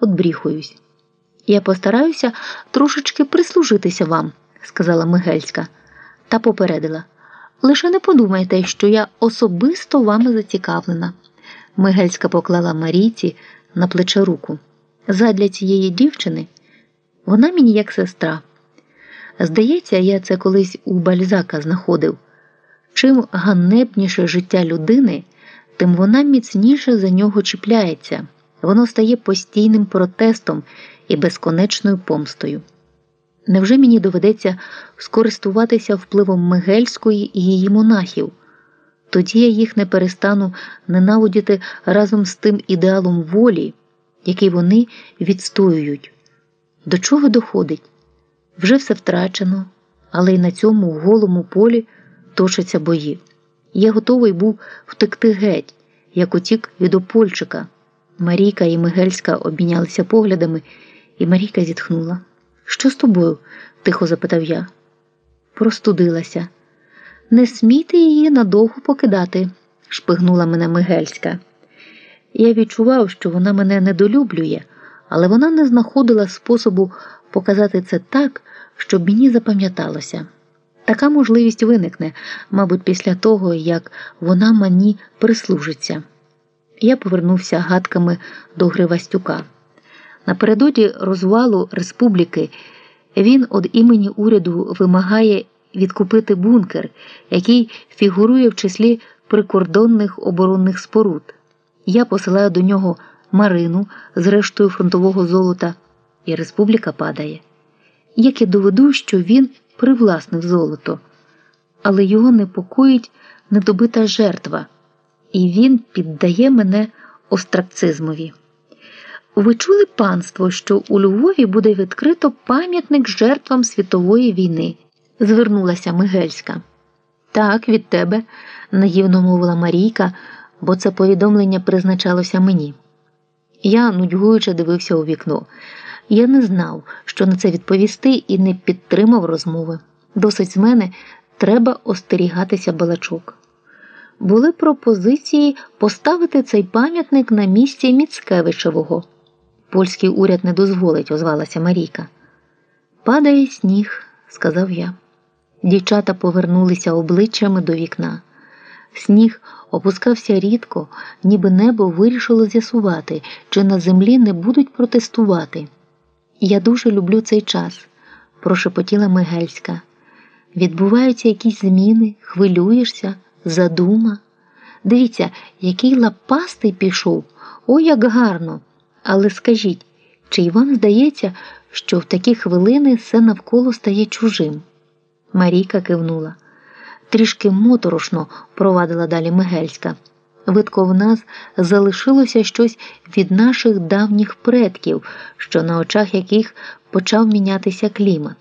отбріхуюсь. Я постараюся трошечки прислужитися вам, сказала Мигельська, та попередила. Лише не подумайте, що я особисто вами зацікавлена. Мигельська поклала Марійці на плече руку. Задля цієї дівчини вона мені як сестра. Здається, я це колись у Бальзака знаходив. Чим ганебніше життя людини, тим вона міцніше за нього чіпляється, воно стає постійним протестом і безконечною помстою. Невже мені доведеться скористуватися впливом Мигельської і її монахів? Тоді я їх не перестану ненавидіти разом з тим ідеалом волі, який вони відстоюють. До чого доходить? Вже все втрачено, але й на цьому голому полі точаться бої. Я готовий був втекти геть, як утік від Опольчика. Марійка і Мигельська обмінялися поглядами, і Марійка зітхнула. Що з тобою? тихо запитав я. Простудилася. Не смійте її надовго покидати, шпигнула мене Мигельська. Я відчував, що вона мене недолюблює, але вона не знаходила способу показати це так, щоб мені запам'яталося. Така можливість виникне, мабуть, після того, як вона мені прислужиться. Я повернувся гадками до Гривастюка. Напередодні розвалу республіки він від імені уряду вимагає відкупити бункер, який фігурує в числі прикордонних оборонних споруд. Я посилаю до нього Марину з рештою фронтового золота, і республіка падає. Як я доведу, що він привласнив золото, але його непокоїть недобита жертва, і він піддає мене остракцизмові. Ви чули панство, що у Львові буде відкрито пам'ятник жертвам світової війни? звернулася Мигельська. Так, від тебе, наївно мовила Марійка, бо це повідомлення призначалося мені. Я нудьгуючи дивився у вікно. Я не знав, що на це відповісти, і не підтримав розмови. Досить з мене треба остерігатися балачок. Були пропозиції поставити цей пам'ятник на місці Міцкевичевого. Польський уряд не дозволить, озвалася Марійка. Падає сніг, сказав я. Дівчата повернулися обличчями до вікна. Сніг опускався рідко, ніби небо вирішило з'ясувати, чи на землі не будуть протестувати. Я дуже люблю цей час, прошепотіла Мигельська. Відбуваються якісь зміни, хвилюєшся, задума. Дивіться, який лапастий пішов, о, як гарно! Але скажіть, чи й вам здається, що в такі хвилини все навколо стає чужим? Марійка кивнула. Трішки моторошно провадила далі Мигельська. Видко в нас залишилося щось від наших давніх предків, що на очах яких почав мінятися клімат.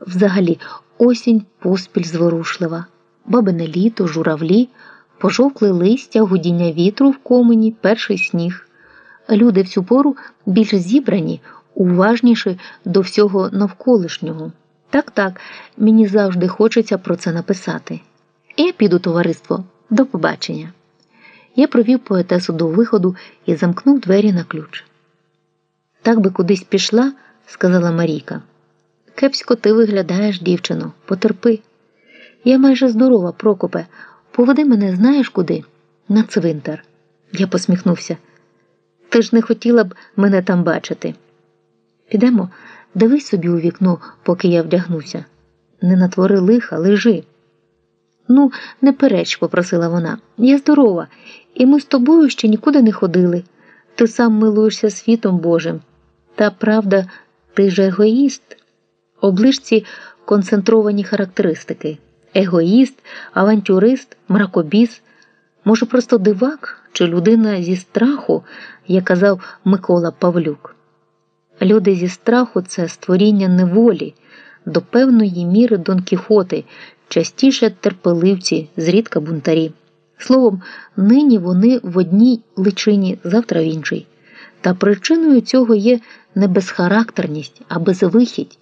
Взагалі, осінь поспіль зворушлива, бабине літо, журавлі, пожовкли листя, гудіння вітру в комені, перший сніг. Люди в цю пору більш зібрані, уважніші до всього навколишнього. Так, так, мені завжди хочеться про це написати. Я піду, товариство, до побачення. Я провів поетесу до виходу і замкнув двері на ключ. Так би кудись пішла, сказала Марійка. Кепсько ти виглядаєш, дівчино, потерпи. Я майже здорова, Прокопе. Поведи мене, знаєш куди? На цвинтар. Я посміхнувся. Ти ж не хотіла б мене там бачити. Підемо, дивись собі у вікно, поки я вдягнуся. Не натвори лиха, лежи. Ну, не переч, попросила вона. Я здорова, і ми з тобою ще нікуди не ходили. Ти сам милуєшся світом Божим. Та правда, ти ж егоїст. Оближці концентровані характеристики: егоїст, авантюрист, мракобіс, може, просто дивак чи людина зі страху, як казав Микола Павлюк. Люди зі страху це створіння неволі, до певної міри Дон Кіхоти, частіше терпеливці, зрідка бунтарі. Словом, нині вони в одній личині, завтра в іншій. Та причиною цього є не безхарактерність, а безвихідь,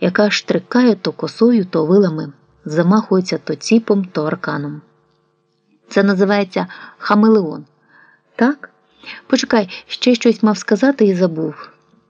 яка штрикає то косою, то вилами, замахується то ціпом, то арканом. Це називається хамелеон. Так? Почекай, ще щось мав сказати і забув.